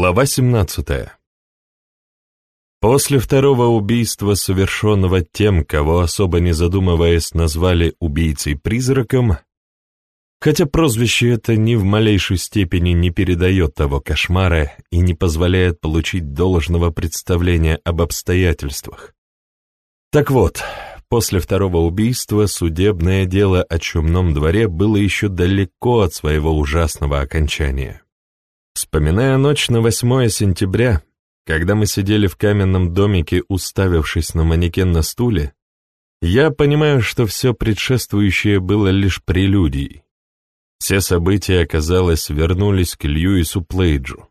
Глава 17. После второго убийства, совершенного тем, кого особо не задумываясь назвали убийцей-призраком, хотя прозвище это ни в малейшей степени не передает того кошмара и не позволяет получить должного представления об обстоятельствах. Так вот, после второго убийства судебное дело о чумном дворе было еще далеко от своего ужасного окончания. Вспоминая ночь на 8 сентября, когда мы сидели в каменном домике, уставившись на манекен на стуле, я понимаю, что все предшествующее было лишь прелюдией. Все события, оказалось, вернулись к Льюису Плейджу.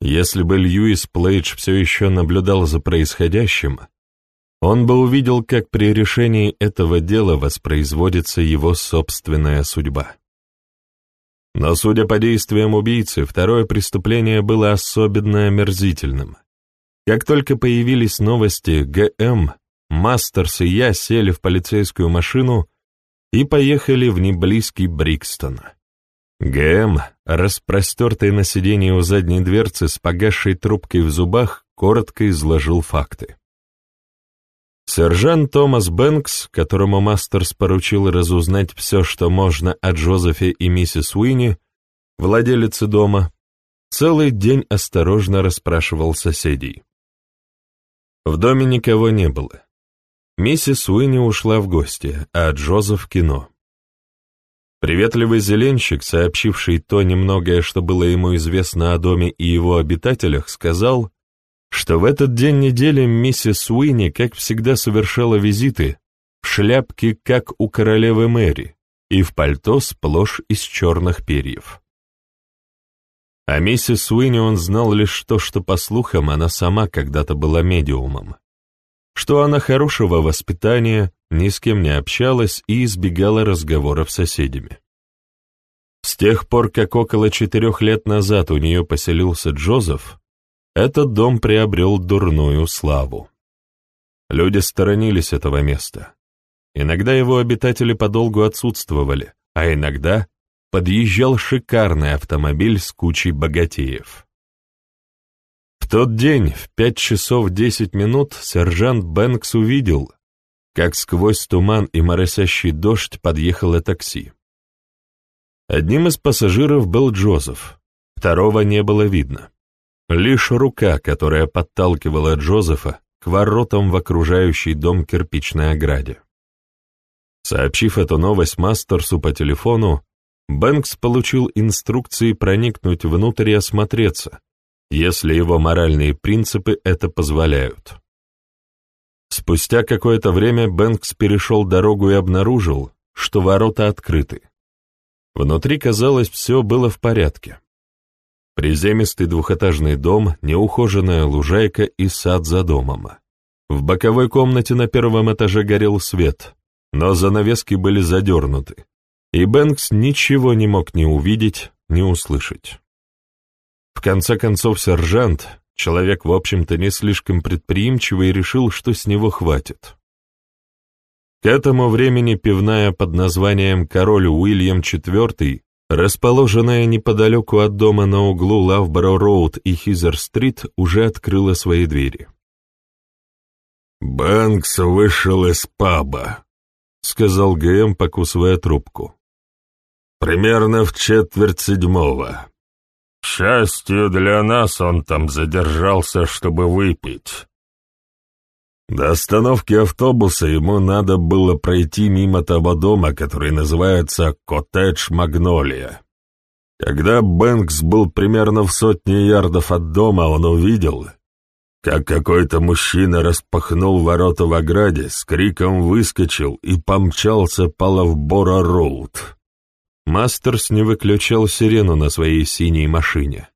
Если бы Льюис Плейдж все еще наблюдал за происходящим, он бы увидел, как при решении этого дела воспроизводится его собственная судьба. Но, судя по действиям убийцы, второе преступление было особенно омерзительным. Как только появились новости, ГМ, Мастерс и я сели в полицейскую машину и поехали в неблизкий Брикстон. ГМ, распростертый на сиденье у задней дверцы с погасшей трубкой в зубах, коротко изложил факты. Сержант Томас Бэнкс, которому Мастерс поручил разузнать все, что можно о Джозефе и миссис Уинни, владелице дома, целый день осторожно расспрашивал соседей. В доме никого не было. Миссис Уинни ушла в гости, а Джозеф в кино. Приветливый зеленщик, сообщивший то немногое, что было ему известно о доме и его обитателях, сказал, что в этот день недели миссис Уинни, как всегда, совершала визиты в шляпке, как у королевы Мэри, и в пальто сплошь из черных перьев. О миссис Уинни он знал лишь то, что, по слухам, она сама когда-то была медиумом, что она хорошего воспитания, ни с кем не общалась и избегала разговоров с соседями. С тех пор, как около четырех лет назад у нее поселился Джозеф, этот дом приобрел дурную славу. Люди сторонились этого места. Иногда его обитатели подолгу отсутствовали, а иногда подъезжал шикарный автомобиль с кучей богатеев. В тот день, в пять часов десять минут, сержант Бэнкс увидел, как сквозь туман и моросящий дождь подъехало такси. Одним из пассажиров был Джозеф, второго не было видно. Лишь рука, которая подталкивала Джозефа к воротам в окружающий дом кирпичной ограде. Сообщив эту новость Мастерсу по телефону, Бэнкс получил инструкции проникнуть внутрь и осмотреться, если его моральные принципы это позволяют. Спустя какое-то время Бэнкс перешел дорогу и обнаружил, что ворота открыты. Внутри, казалось, все было в порядке. Приземистый двухэтажный дом, неухоженная лужайка и сад за домом. В боковой комнате на первом этаже горел свет, но занавески были задернуты, и Бэнкс ничего не мог ни увидеть, ни услышать. В конце концов сержант, человек, в общем-то, не слишком предприимчивый, решил, что с него хватит. К этому времени пивная под названием «Король Уильям IV» расположенная неподалеку от дома на углу Лавборо-Роуд и Хизер-Стрит, уже открыла свои двери. «Бэнкс вышел из паба», — сказал ГМ, покусывая трубку. «Примерно в четверть седьмого. К счастью для нас, он там задержался, чтобы выпить. До остановки автобуса ему надо было пройти мимо того дома, который называется «Коттедж Магнолия». Когда Бэнкс был примерно в сотне ярдов от дома, он увидел, как какой-то мужчина распахнул ворота в ограде, с криком выскочил и помчался по Лавбора-Роуд. Мастерс не выключал сирену на своей синей машине.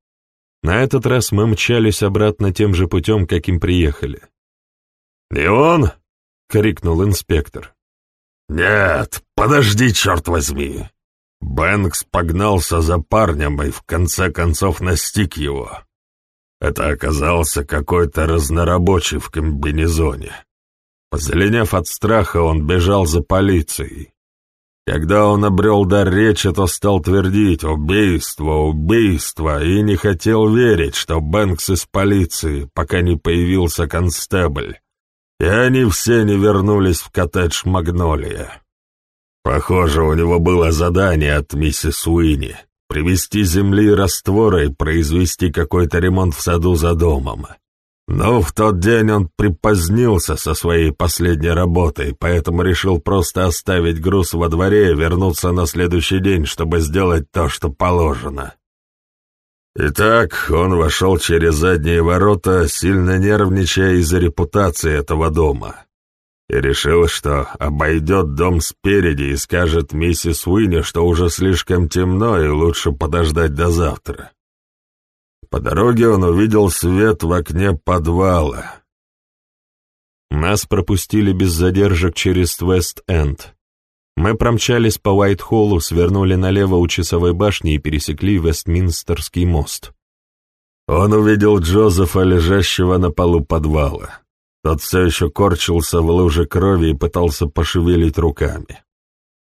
На этот раз мы мчались обратно тем же путем, каким приехали. «И он?» — крикнул инспектор. «Нет, подожди, черт возьми!» Бэнкс погнался за парнем и в конце концов настиг его. Это оказался какой-то разнорабочий в комбинезоне. Позеленев от страха, он бежал за полицией. Когда он обрел дар речи, то стал твердить «убийство, убийство» и не хотел верить, что Бэнкс из полиции, пока не появился констебль, и они все не вернулись в коттедж Магнолия. Похоже, у него было задание от миссис Уинни — привезти земли и раствора и произвести какой-то ремонт в саду за домом. Но в тот день он припозднился со своей последней работой, поэтому решил просто оставить груз во дворе и вернуться на следующий день, чтобы сделать то, что положено. Итак, он вошел через задние ворота, сильно нервничая из-за репутации этого дома, и решил, что обойдет дом спереди и скажет миссис Уинни, что уже слишком темно и лучше подождать до завтра. По дороге он увидел свет в окне подвала. Нас пропустили без задержек через Вест-Энд. Мы промчались по Уайт-Холлу, свернули налево у часовой башни и пересекли Вестминстерский мост. Он увидел Джозефа, лежащего на полу подвала. Тот все еще корчился в луже крови и пытался пошевелить руками.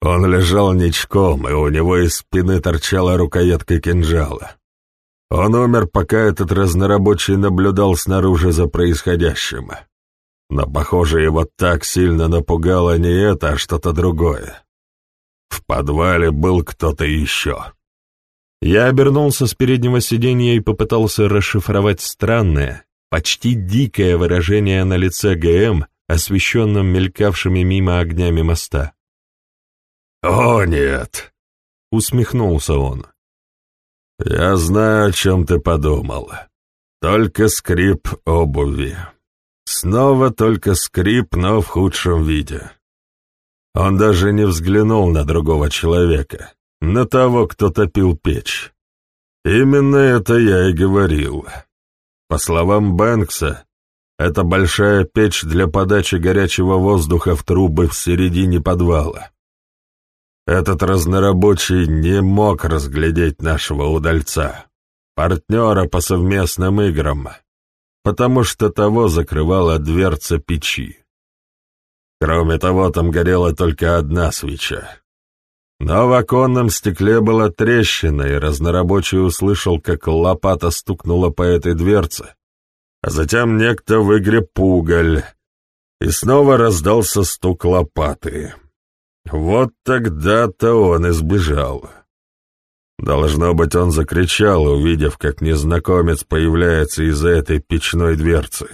Он лежал ничком, и у него из спины торчала рукоятка кинжала. Он умер, пока этот разнорабочий наблюдал снаружи за происходящим. Но, похоже, его так сильно напугало не это, а что-то другое. В подвале был кто-то еще. Я обернулся с переднего сиденья и попытался расшифровать странное, почти дикое выражение на лице ГМ, освещенном мелькавшими мимо огнями моста. «О, нет!» — усмехнулся он. «Я знаю, о чем ты подумал. Только скрип обуви. Снова только скрип, но в худшем виде. Он даже не взглянул на другого человека, на того, кто топил печь. Именно это я и говорил. По словам Бэнкса, это большая печь для подачи горячего воздуха в трубы в середине подвала. Этот разнорабочий не мог разглядеть нашего удальца, партнера по совместным играм, потому что того закрывала дверца печи. Кроме того, там горела только одна свеча. Но в оконном стекле была трещина, и разнорабочий услышал, как лопата стукнула по этой дверце, а затем некто выгреб уголь, и снова раздался стук лопаты. Вот тогда-то он избежал. Должно быть, он закричал, увидев, как незнакомец появляется из-за этой печной дверцы.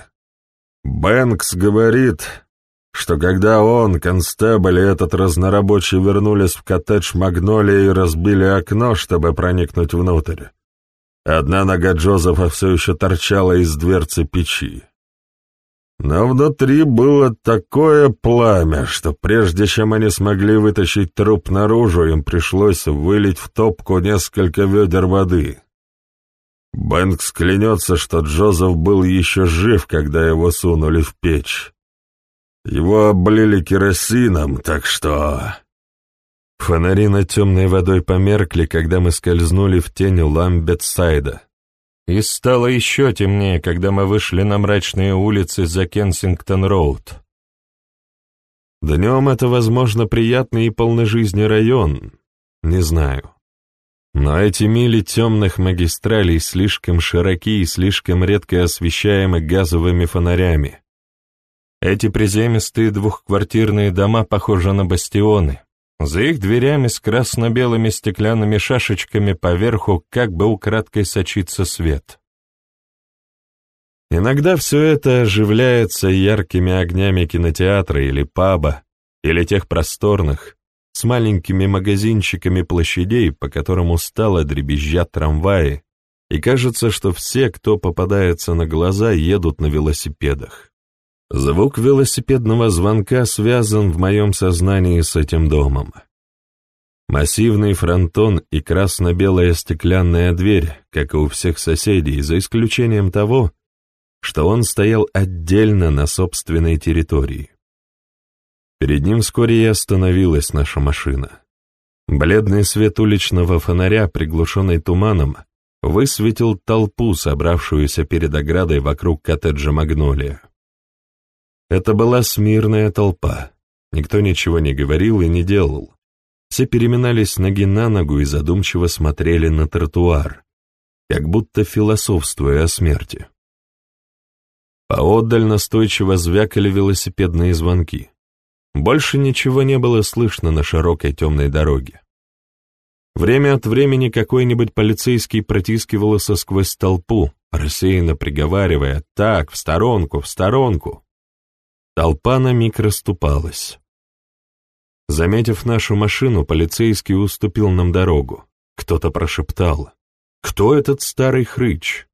Бэнкс говорит, что когда он, констебль и этот разнорабочий вернулись в коттедж Магнолия и разбили окно, чтобы проникнуть внутрь, одна нога Джозефа все еще торчала из дверцы печи. Но внутри было такое пламя, что прежде чем они смогли вытащить труп наружу, им пришлось вылить в топку несколько ведер воды. Бэнкс клянется, что Джозеф был еще жив, когда его сунули в печь. Его облили керосином, так что... Фонари над темной водой померкли, когда мы скользнули в тень Ламбетсайда. И стало еще темнее, когда мы вышли на мрачные улицы за Кенсингтон-Роуд. Днем это, возможно, приятный и полный жизни район, не знаю. Но эти мили темных магистралей слишком широки и слишком редко освещаемы газовыми фонарями. Эти приземистые двухквартирные дома похожи на бастионы, за их дверями с красно-белыми стеклянными шашечками поверху как бы украдкой сочится свет. Иногда все это оживляется яркими огнями кинотеатра или паба, или тех просторных, с маленькими магазинчиками площадей, по которым устало дребезжат трамваи, и кажется, что все, кто попадается на глаза, едут на велосипедах. Звук велосипедного звонка связан в моем сознании с этим домом. Массивный фронтон и красно-белая стеклянная дверь, как и у всех соседей, за исключением того, что он стоял отдельно на собственной территории. Перед ним вскоре и остановилась наша машина. Бледный свет уличного фонаря, приглушенный туманом, высветил толпу, собравшуюся перед оградой вокруг коттеджа «Магнолия». Это была смирная толпа. Никто ничего не говорил и не делал. Все переминались ноги на ногу и задумчиво смотрели на тротуар, как будто философствуя о смерти. Поодаль настойчиво звякали велосипедные звонки. Больше ничего не было слышно на широкой темной дороге. Время от времени какой-нибудь полицейский протискивался сквозь толпу, рассеянно приговаривая «Так, в сторонку, в сторонку!». Толпа на миг расступалась. Заметив нашу машину, полицейский уступил нам дорогу. Кто-то прошептал «Кто этот старый хрыч?».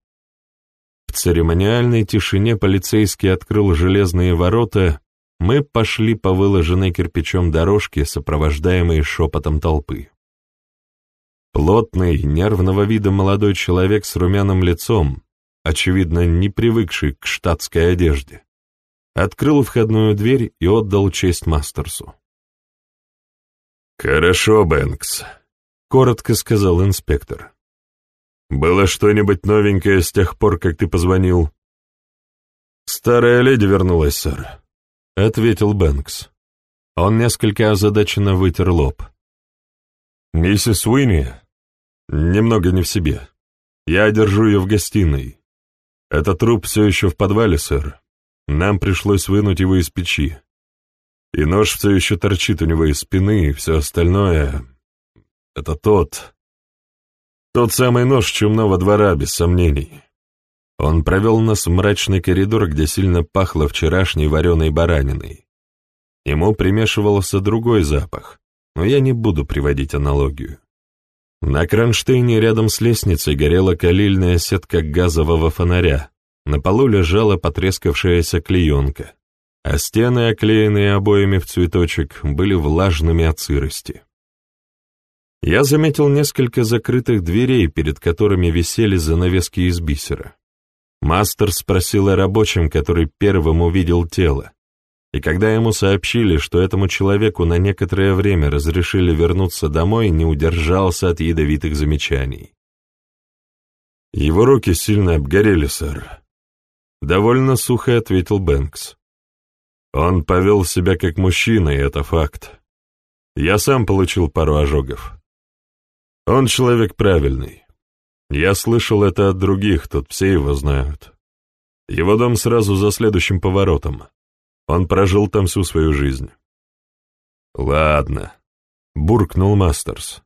В церемониальной тишине полицейский открыл железные ворота, мы пошли по выложенной кирпичом дорожке, сопровождаемой шепотом толпы. Плотный, нервного вида молодой человек с румяным лицом, очевидно, не привыкший к штатской одежде, открыл входную дверь и отдал честь Мастерсу. «Хорошо, Бэнкс», — коротко сказал инспектор. «Было что-нибудь новенькое с тех пор, как ты позвонил?» «Старая леди вернулась, сэр», — ответил Бэнкс. Он несколько озадаченно вытер лоб. «Миссис Уинни Немного не в себе. Я держу ее в гостиной. Этот труп все еще в подвале, сэр. Нам пришлось вынуть его из печи. И нож все еще торчит у него из спины, и все остальное... Это тот... Тот самый нож чумного двора, без сомнений. Он провел нас в мрачный коридор, где сильно пахло вчерашней вареной бараниной. Ему примешивался другой запах, но я не буду приводить аналогию. На кронштейне рядом с лестницей горела калильная сетка газового фонаря, на полу лежала потрескавшаяся клеенка, а стены, оклеенные обоями в цветочек, были влажными от сырости. Я заметил несколько закрытых дверей, перед которыми висели занавески из бисера. Мастер спросил о рабочем, который первым увидел тело, и когда ему сообщили, что этому человеку на некоторое время разрешили вернуться домой, не удержался от ядовитых замечаний. «Его руки сильно обгорели, сэр», — довольно сухо ответил Бэнкс. «Он повел себя как мужчина, и это факт. Я сам получил пару ожогов. Он человек правильный. Я слышал это от других, тут все его знают. Его дом сразу за следующим поворотом. Он прожил там всю свою жизнь. «Ладно», — буркнул Мастерс.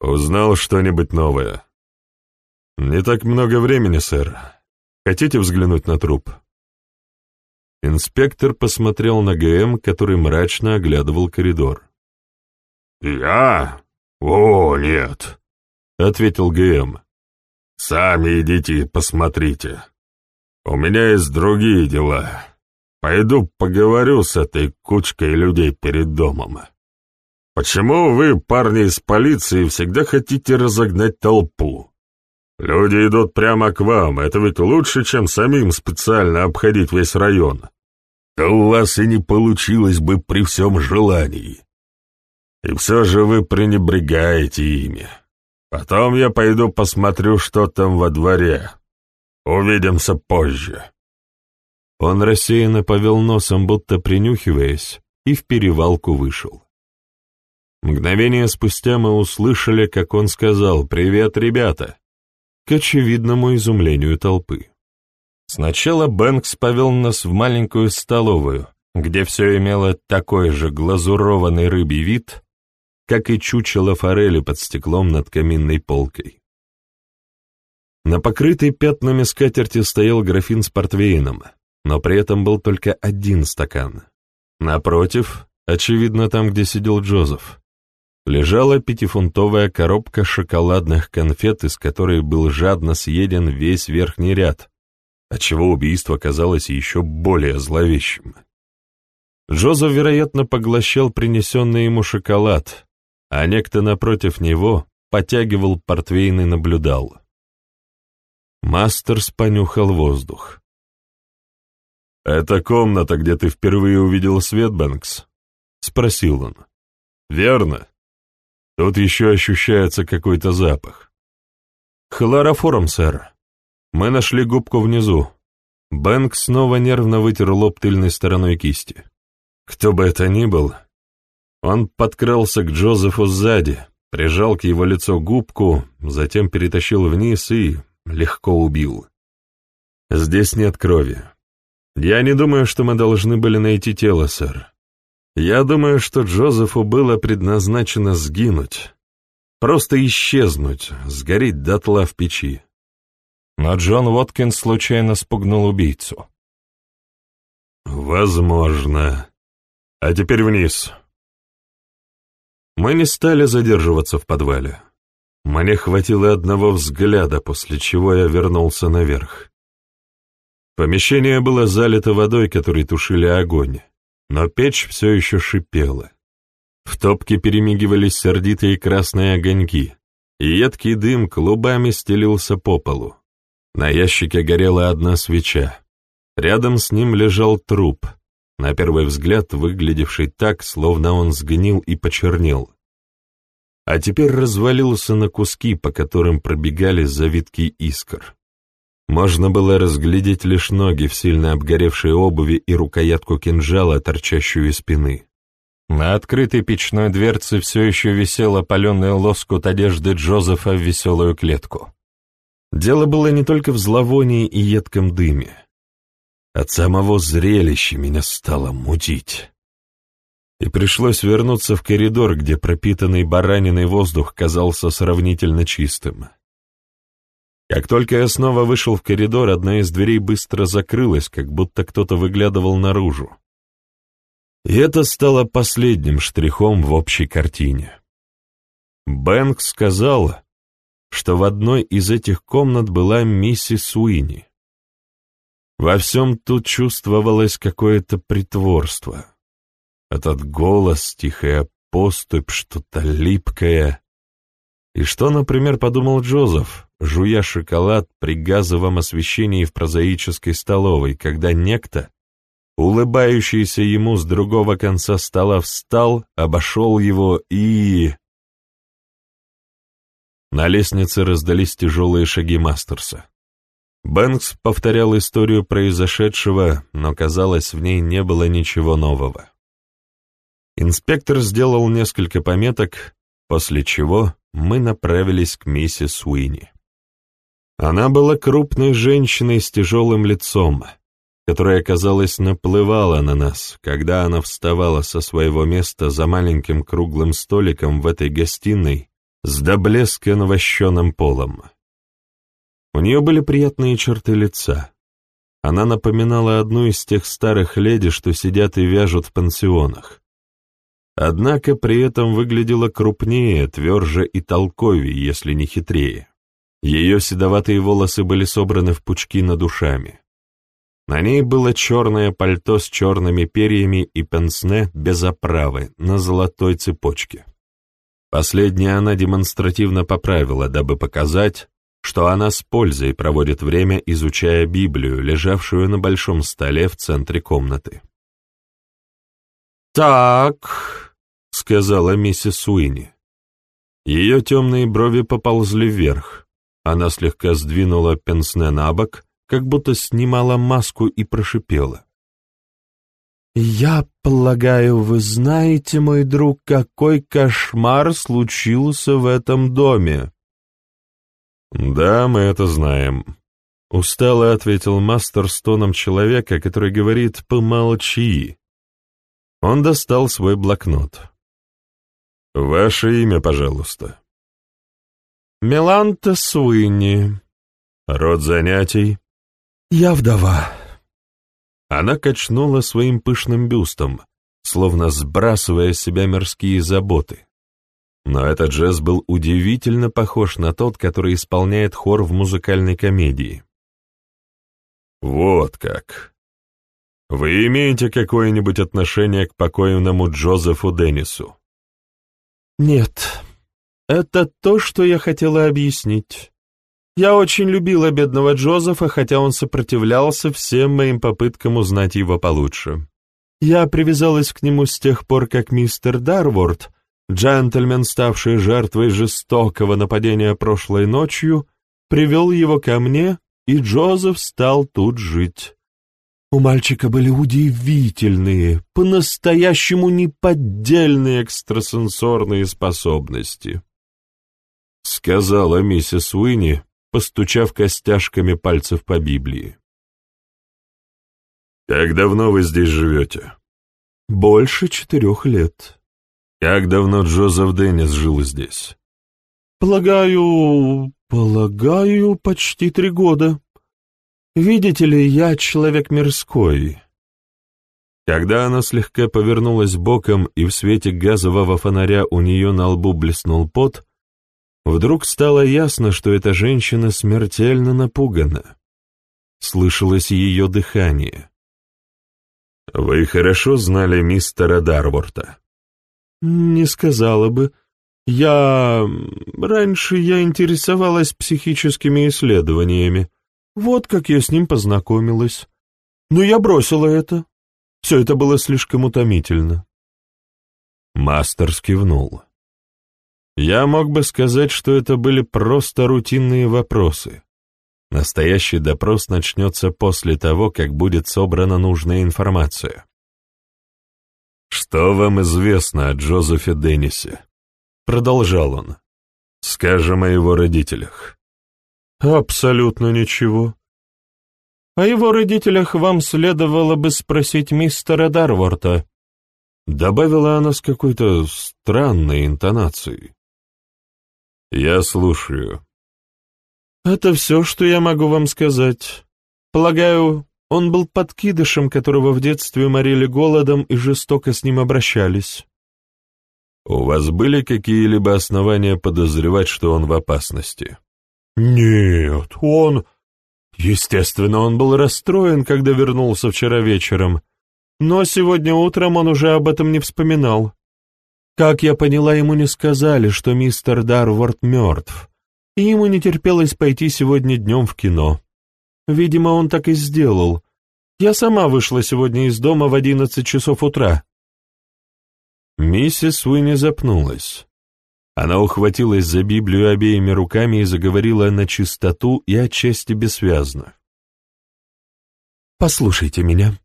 «Узнал что-нибудь новое?» «Не так много времени, сэр. Хотите взглянуть на труп?» Инспектор посмотрел на ГМ, который мрачно оглядывал коридор. «Я? О, нет», — ответил ГМ. «Сами идите и посмотрите. У меня есть другие дела». Пойду поговорю с этой кучкой людей перед домом. Почему вы, парни из полиции, всегда хотите разогнать толпу? Люди идут прямо к вам, это ведь лучше, чем самим специально обходить весь район. Да у вас и не получилось бы при всем желании. И все же вы пренебрегаете ими. Потом я пойду посмотрю, что там во дворе. Увидимся позже. Он рассеянно повел носом, будто принюхиваясь, и в перевалку вышел. Мгновение спустя мы услышали, как он сказал «Привет, ребята!» К очевидному изумлению толпы. Сначала Бэнкс повел нас в маленькую столовую, где все имело такой же глазурованный рыбий вид, как и чучело форели под стеклом над каминной полкой. На покрытой пятнами скатерти стоял графин с портвейном, но при этом был только один стакан. Напротив, очевидно там, где сидел Джозеф, лежала пятифунтовая коробка шоколадных конфет, из которой был жадно съеден весь верхний ряд, отчего убийство казалось еще более зловещим. Джозеф, вероятно, поглощал принесенный ему шоколад, а некто напротив него потягивал портвейн и наблюдал. Мастерс понюхал воздух. «Это комната, где ты впервые увидел свет, Бэнкс?» — спросил он. «Верно. Тут еще ощущается какой-то запах». «Хлороформ, сэр. Мы нашли губку внизу». Бэнкс снова нервно вытер лоб тыльной стороной кисти. «Кто бы это ни был, Он подкрался к Джозефу сзади, прижал к его лицу губку, затем перетащил вниз и легко убил. Здесь нет крови. Я не думаю, что мы должны были найти тело, сэр. Я думаю, что Джозефу было предназначено сгинуть, просто исчезнуть, сгореть дотла в печи. Но Джон Уоткинс случайно спугнул убийцу. «Возможно. А теперь вниз». Мы не стали задерживаться в подвале. Мне хватило одного взгляда, после чего я вернулся наверх. Помещение было залито водой, которой тушили огонь, но печь все еще шипела. В топке перемигивались сердитые красные огоньки, и едкий дым клубами стелился по полу. На ящике горела одна свеча. Рядом с ним лежал труп, на первый взгляд выглядевший так, словно он сгнил и почернел. А теперь развалился на куски, по которым пробегали завитки искр. Можно было разглядеть лишь ноги в сильно обгоревшей обуви и рукоятку кинжала, торчащую из спины. На открытой печной дверце все еще висел опаленный лоскут одежды Джозефа в веселую клетку. Дело было не только в зловонии и едком дыме. От самого зрелища меня стало мутить. И пришлось вернуться в коридор, где пропитанный бараниной воздух казался сравнительно чистым. Как только я снова вышел в коридор, одна из дверей быстро закрылась, как будто кто-то выглядывал наружу. И это стало последним штрихом в общей картине. Бэнк сказал, что в одной из этих комнат была миссис Уинни. Во всем тут чувствовалось какое-то притворство. Этот голос, тихая поступь, что-то липкое. И что, например, подумал Джозеф, жуя шоколад при газовом освещении в прозаической столовой, когда некто, улыбающийся ему с другого конца стола, встал, обошел его и... На лестнице раздались тяжелые шаги Мастерса. Бэнкс повторял историю произошедшего, но, казалось, в ней не было ничего нового. Инспектор сделал несколько пометок, после чего мы направились к миссис Уинни. Она была крупной женщиной с тяжелым лицом, которая, казалось, наплывала на нас, когда она вставала со своего места за маленьким круглым столиком в этой гостиной с до блеска навощенным полом. У нее были приятные черты лица. Она напоминала одну из тех старых леди, что сидят и вяжут в пансионах. Однако при этом выглядела крупнее, тверже и толковее, если не хитрее. Ее седоватые волосы были собраны в пучки над ушами. На ней было черное пальто с черными перьями и пенсне без оправы на золотой цепочке. Последнее она демонстративно поправила, дабы показать, что она с пользой проводит время, изучая Библию, лежавшую на большом столе в центре комнаты. «Так», — сказала миссис Уинни. Ее темные брови поползли вверх. Она слегка сдвинула пенсне на бок, как будто снимала маску и прошипела. «Я полагаю, вы знаете, мой друг, какой кошмар случился в этом доме?» «Да, мы это знаем», — устало ответил мастер с тоном человека, который говорит «помолчи». Он достал свой блокнот. «Ваше имя, пожалуйста». «Меланта Суинни». «Род занятий?» «Я вдова». Она качнула своим пышным бюстом, словно сбрасывая с себя мирские заботы. Но этот жест был удивительно похож на тот, который исполняет хор в музыкальной комедии. «Вот как. Вы имеете какое-нибудь отношение к покойному Джозефу Деннису?» «Нет. Это то, что я хотела объяснить. Я очень любила бедного Джозефа, хотя он сопротивлялся всем моим попыткам узнать его получше. Я привязалась к нему с тех пор, как мистер Дарворд, джентльмен, ставший жертвой жестокого нападения прошлой ночью, привел его ко мне, и Джозеф стал тут жить. У мальчика были удивительные, по-настоящему неподдельные экстрасенсорные способности. Сказала миссис Уинни, постучав костяшками пальцев по Библии. «Как давно вы здесь живете?» «Больше четырех лет». «Как давно Джозеф Деннис жил здесь?» «Полагаю, полагаю, почти три года. Видите ли, я человек мирской». Когда она слегка повернулась боком, и в свете газового фонаря у нее на лбу блеснул пот, вдруг стало ясно, что эта женщина смертельно напугана. Слышалось ее дыхание. «Вы хорошо знали мистера Дарворта?» «Не сказала бы. Я... Раньше я интересовалась психическими исследованиями. Вот как я с ним познакомилась. Но я бросила это. Все это было слишком утомительно». Мастер скивнул. «Я мог бы сказать, что это были просто рутинные вопросы. Настоящий допрос начнется после того, как будет собрана нужная информация. «Что вам известно о Джозефе Деннисе?» Продолжал он. «Скажем о его родителях». «Абсолютно ничего. О его родителях вам следовало бы спросить мистера Дарворта», добавила она с какой-то странной интонацией. «Я слушаю», «Это все, что я могу вам сказать. Полагаю, он был подкидышем, которого в детстве морили голодом и жестоко с ним обращались». «У вас были какие-либо основания подозревать, что он в опасности?» «Нет, он...» Естественно, он был расстроен, когда вернулся вчера вечером, но сегодня утром он уже об этом не вспоминал. Как я поняла, ему не сказали, что мистер Дарворд мертв и ему не терпелось пойти сегодня днем в кино. Видимо, он так и сделал. Я сама вышла сегодня из дома в одиннадцать часов утра. Миссис Уинни запнулась. Она ухватилась за Библию обеими руками и заговорила на чистоту и отчасти бессвязно. «Послушайте меня.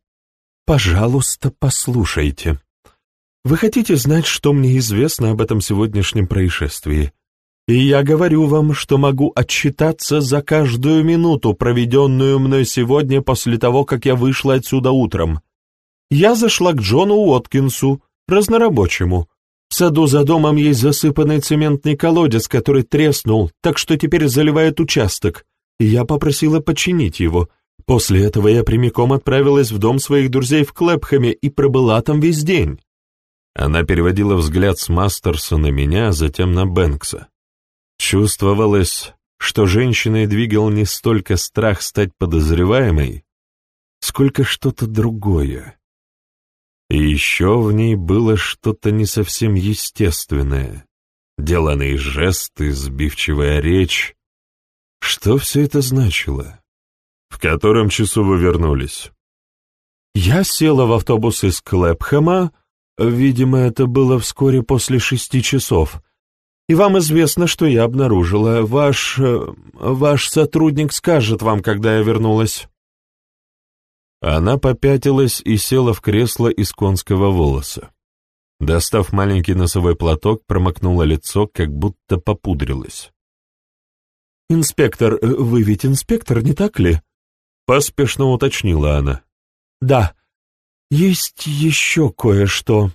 Пожалуйста, послушайте. Вы хотите знать, что мне известно об этом сегодняшнем происшествии? И я говорю вам, что могу отчитаться за каждую минуту, проведенную мной сегодня после того, как я вышла отсюда утром. Я зашла к Джону Уоткинсу, разнорабочему. В саду за домом есть засыпанный цементный колодец, который треснул, так что теперь заливает участок, я попросила починить его. После этого я прямиком отправилась в дом своих друзей в Клэпхэме и пробыла там весь день. Она переводила взгляд с Мастерса на меня, а затем на Бэнкса. Чувствовалось, что женщиной двигал не столько страх стать подозреваемой, сколько что-то другое. И еще в ней было что-то не совсем естественное. Деланные жесты, сбивчивая речь. Что все это значило? В котором часу вы вернулись? Я села в автобус из Клэпхэма, видимо, это было вскоре после шести часов, и вам известно, что я обнаружила. Ваш... Э, ваш сотрудник скажет вам, когда я вернулась». Она попятилась и села в кресло из конского волоса. Достав маленький носовой платок, промокнула лицо, как будто попудрилась. «Инспектор, э, вы ведь инспектор, не так ли?» Поспешно уточнила она. «Да. Есть еще кое-что.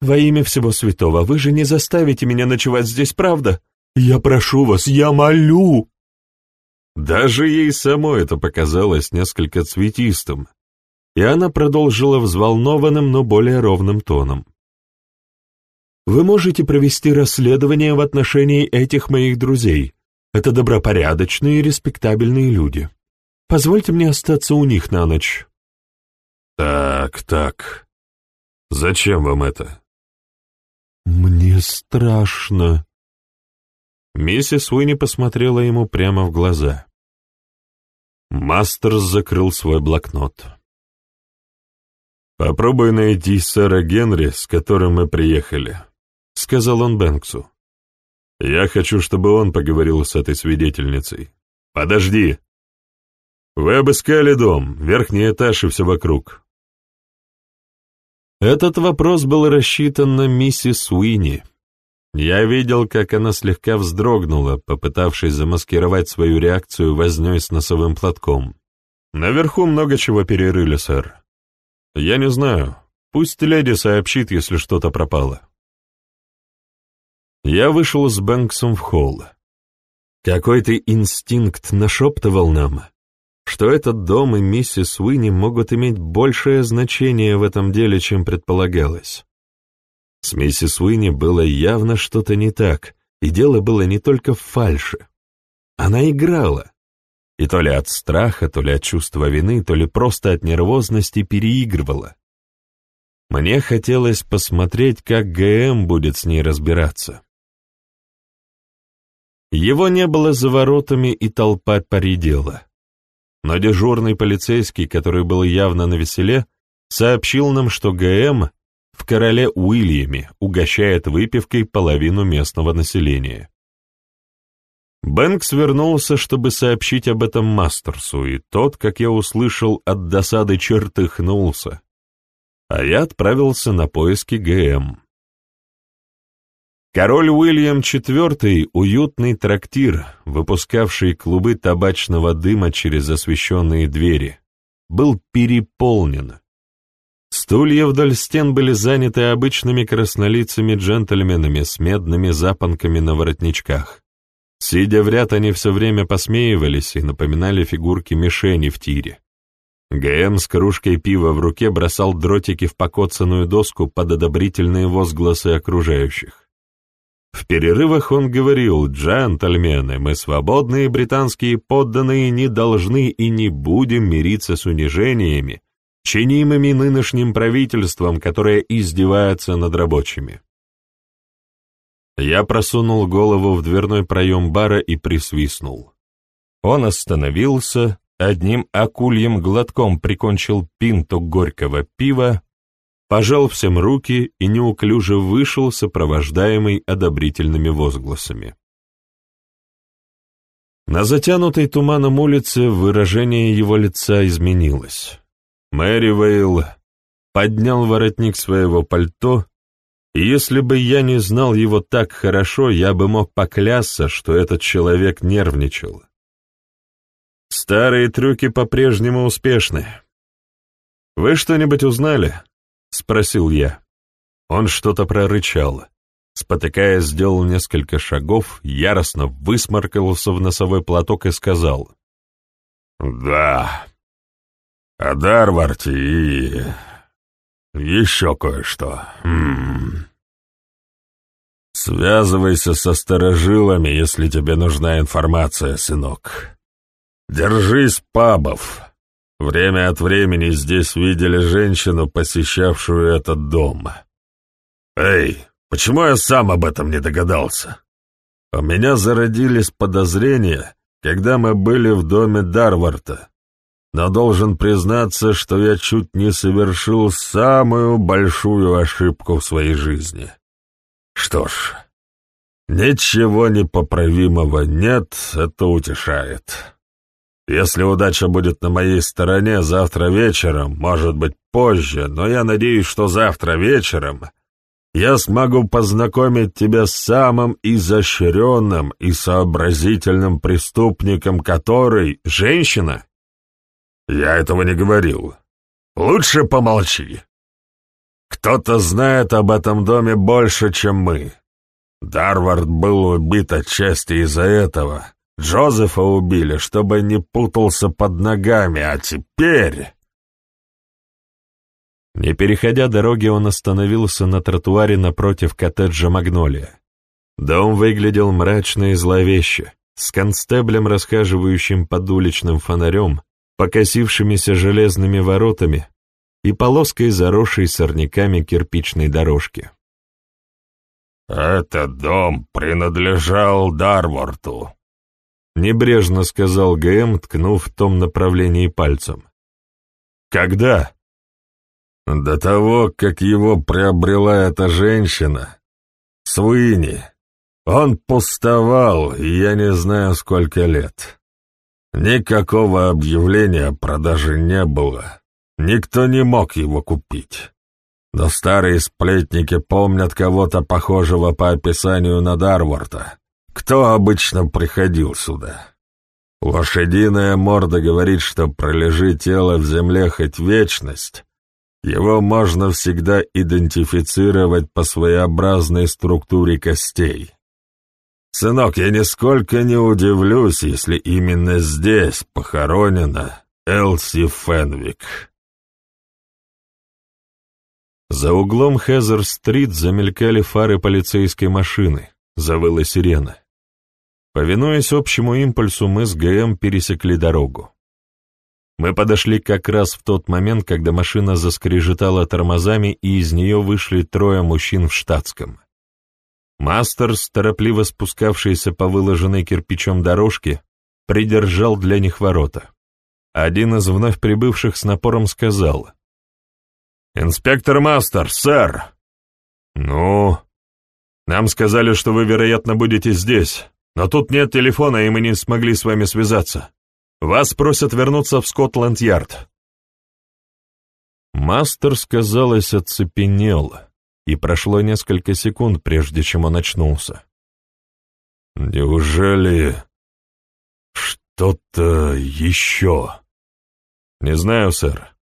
Во имя всего святого, вы же не заставите меня ночевать здесь, правда? Я прошу вас, я молю!» Даже ей самой это показалось несколько цветистым, и она продолжила взволнованным, но более ровным тоном. «Вы можете провести расследование в отношении этих моих друзей. Это добропорядочные и респектабельные люди. Позвольте мне остаться у них на ночь». «Так, так. Зачем вам это?» «Мне страшно». Миссис Уинни посмотрела ему прямо в глаза. Мастерс закрыл свой блокнот. «Попробуй найти сэра Генри, с которым мы приехали», — сказал он Бэнксу. «Я хочу, чтобы он поговорил с этой свидетельницей». «Подожди!» Вы обыскали дом, верхний этаж и все вокруг. Этот вопрос был рассчитан на миссис Уинни. Я видел, как она слегка вздрогнула, попытавшись замаскировать свою реакцию вознёй с носовым платком. Наверху много чего перерыли, сэр. Я не знаю. Пусть леди сообщит, если что-то пропало. Я вышел с Бэнксом в холл. Какой-то инстинкт нашептывал нам, что этот дом и миссис Уинни могут иметь большее значение в этом деле, чем предполагалось. С миссис Уинни было явно что-то не так, и дело было не только в фальше. Она играла. И то ли от страха, то ли от чувства вины, то ли просто от нервозности переигрывала. Мне хотелось посмотреть, как ГМ будет с ней разбираться. Его не было за воротами, и толпа поредела. Но дежурный полицейский, который был явно на веселе, сообщил нам, что ГМ в короле Уильяме угощает выпивкой половину местного населения. Бэнкс вернулся, чтобы сообщить об этом Мастерсу, и тот, как я услышал, от досады чертыхнулся. А я отправился на поиски ГМ. Король Уильям IV — уютный трактир, выпускавший клубы табачного дыма через освещенные двери, был переполнен. Стулья вдоль стен были заняты обычными краснолицами джентльменами с медными запонками на воротничках. Сидя в ряд, они все время посмеивались и напоминали фигурки мишени в тире. ГМ с кружкой пива в руке бросал дротики в покоцанную доску под одобрительные возгласы окружающих. В перерывах он говорил, «Джентльмены, мы свободные британские подданные не должны и не будем мириться с унижениями, чинимыми нынешним правительством, которое издевается над рабочими». Я просунул голову в дверной проем бара и присвистнул. Он остановился, одним акульем глотком прикончил пинту горького пива, пожал всем руки и неуклюже вышел, сопровождаемый одобрительными возгласами. На затянутой туманом улице выражение его лица изменилось. Мэри Вейл поднял воротник своего пальто, и если бы я не знал его так хорошо, я бы мог поклясться, что этот человек нервничал. Старые трюки по-прежнему успешны. Вы что-нибудь узнали? — спросил я. Он что-то прорычал. Спотыкаясь, сделал несколько шагов, яростно высморкался в носовой платок и сказал. «Да, о Дарварте и... еще кое-что. М Связывайся со сторожилами, если тебе нужна информация, сынок. Держись пабов». Время от времени здесь видели женщину, посещавшую этот дом. Эй, почему я сам об этом не догадался? У меня зародились подозрения, когда мы были в доме Дарварта, но должен признаться, что я чуть не совершил самую большую ошибку в своей жизни. Что ж, ничего непоправимого нет, это утешает. Если удача будет на моей стороне завтра вечером, может быть позже, но я надеюсь, что завтра вечером я смогу познакомить тебя с самым изощренным и сообразительным преступником, который — женщина? Я этого не говорил. Лучше помолчи. Кто-то знает об этом доме больше, чем мы. Дарвард был убит отчасти из-за этого, Джозефа убили, чтобы не путался под ногами, а теперь...» Не переходя дороги, он остановился на тротуаре напротив коттеджа «Магнолия». Дом выглядел мрачно и зловеще, с констеблем, расхаживающим под уличным фонарем, покосившимися железными воротами и полоской заросшей сорняками кирпичной дорожки. «Этот дом принадлежал Дарворту», — небрежно сказал ГМ, ткнув в том направлении пальцем. «Когда?» «До того, как его приобрела эта женщина. Суини. Он пустовал, я не знаю, сколько лет. Никакого объявления о продаже не было. Никто не мог его купить. Но старые сплетники помнят кого-то похожего по описанию на Дарварда. Кто обычно приходил сюда? Лошадиная морда говорит, что пролежи тело в земле хоть вечность, его можно всегда идентифицировать по своеобразной структуре костей. Сынок, я нисколько не удивлюсь, если именно здесь похоронена Элси Фенвик. За углом Хезер-стрит замелькали фары полицейской машины, завыла сирена. Повинуясь общему импульсу, мы с ГМ пересекли дорогу. Мы подошли как раз в тот момент, когда машина заскрежетала тормозами, и из нее вышли трое мужчин в штатском. Мастерс, торопливо спускавшийся по выложенной кирпичом дорожке, придержал для них ворота. Один из вновь прибывших с напором сказал. «Инспектор Мастер, сэр!» «Ну?» «Нам сказали, что вы, вероятно, будете здесь, но тут нет телефона, и мы не смогли с вами связаться. Вас просят вернуться в Скотланд-Ярд». Мастер, казалось, оцепенел, и прошло несколько секунд, прежде чем он очнулся. «Неужели что-то еще?» «Не знаю, сэр.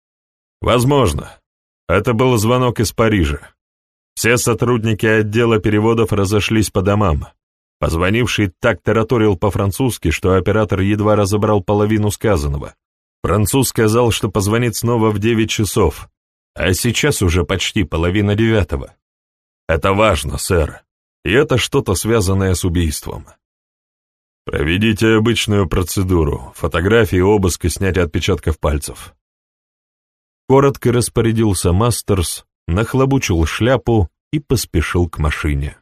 Возможно. Это был звонок из Парижа. Все сотрудники отдела переводов разошлись по домам. Позвонивший так тараторил по-французски, что оператор едва разобрал половину сказанного. Француз сказал, что позвонит снова в девять часов, а сейчас уже почти половина девятого. Это важно, сэр, и это что-то связанное с убийством. Проведите обычную процедуру, фотографии, обыск и снятие отпечатков пальцев. Коротко распорядился Мастерс, нахлобучил шляпу и поспешил к машине.